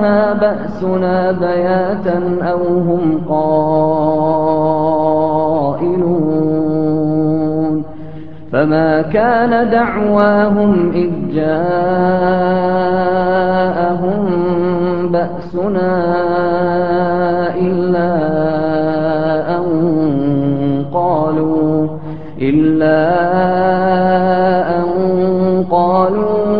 فجاءها بأسنا بياتا أو هم قائلون فما كان دعواهم إذ جاءهم بأسنا إلا أن قالوا إلا أن قالوا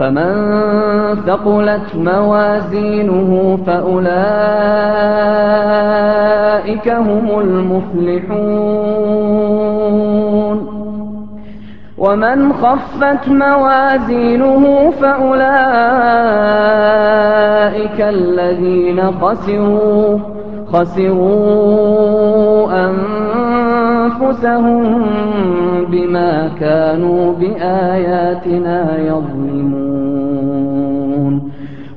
فمن ثقلت موازينه فأولئك هم المفلحون. ومن خفت موازينه فأولئك الذين خسروا خسروا أنفسهم بما كانوا بآياتنا يظلمون.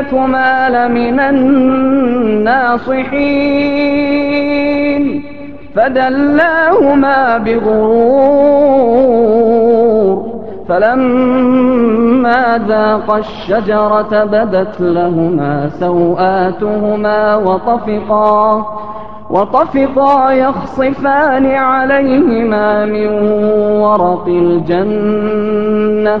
لكما لمن الناصحين فدلاهما بغرور فلما ذاقا الشجرة بدت لهما سوآتهما وطفقا وطفقا يخصفان عليهما من ورق الجنة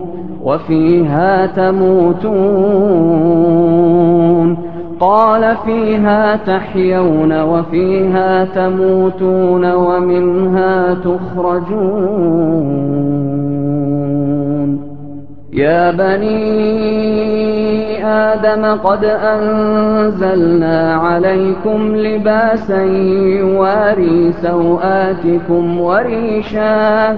وفيها تموتون قال فيها تحيون وفيها تموتون ومنها تخرجون يا بني آدم قد أنزلنا عليكم لباسا يواري سوآتكم وريشا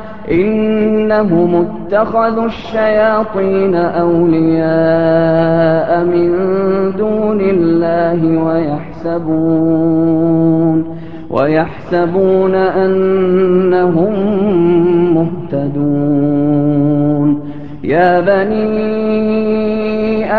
إنهم اتخذوا الشياطين أولياء من دون الله ويحسبون ويحسبون أنهم مهتدون. يا بني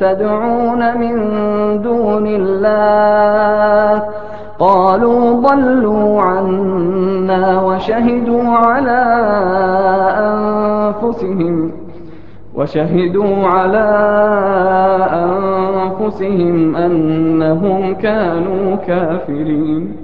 تدعون من دون الله. قالوا ضلوا عنا وشهدوا على أنفسهم. وشهدوا على أنفسهم أنهم كانوا كافرين.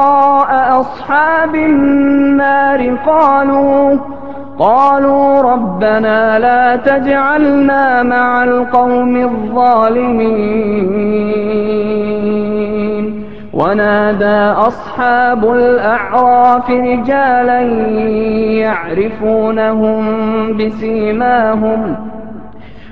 أصحاب النار قالوا قالوا ربنا لا تجعلنا مع القوم الظالمين. ونادى أصحاب الأعراف رجالا يعرفونهم بسيماهم.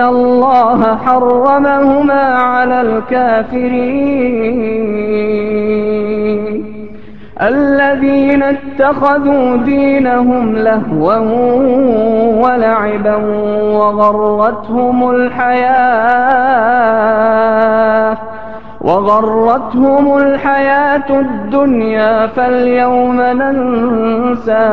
الله حرمهما على الكافرين الذين اتخذوا دينهم لهوا ولعبا وغرتهم الحياة وغرتهم الحياة الدنيا فاليوم ننساهم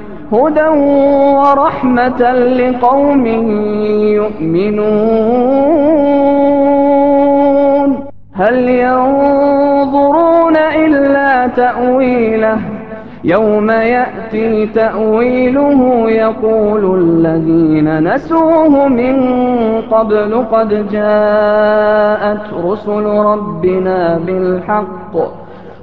هدى ورحمة لقوم يؤمنون هل ينظرون إلا تأويله يوم يأتي تأويله يقول الذين نسوه من قبل قد جاءت رسل ربنا بالحق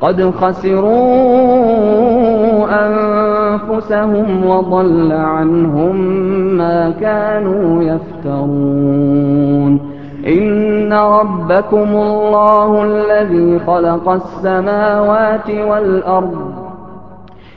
قد خسروا أنفسهم وضل عنهم ما كانوا يفترون. إن ربكم الله الذي خلق السماوات والأرض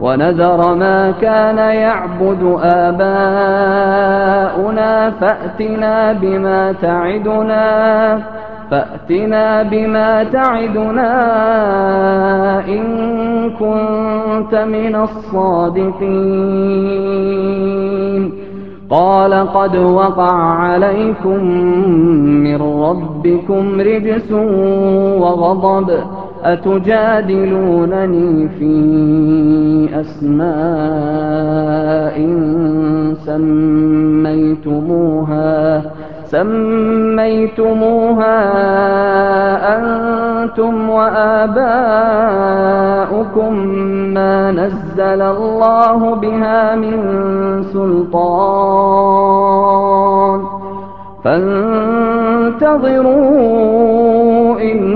ونذر ما كان يعبد آباؤنا فأتنا بما تعدنا فأتنا بما تعدنا إن كنت من الصادقين. قال قد وقع عليكم من ربكم رجس وغضب. أتجادلونني في أسماء سميتموها سميتموها أنتم وآباؤكم ما نزل الله بها من سلطان. فانتظروا إني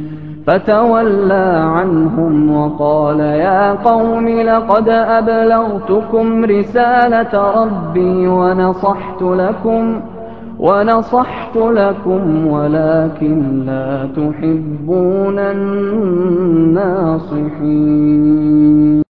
فتولى عنهم وقال يا قوم لقد أبلغتكم رسالة ربي ونصحت لكم ونصحت لكم ولكن لا تحبون الناصحين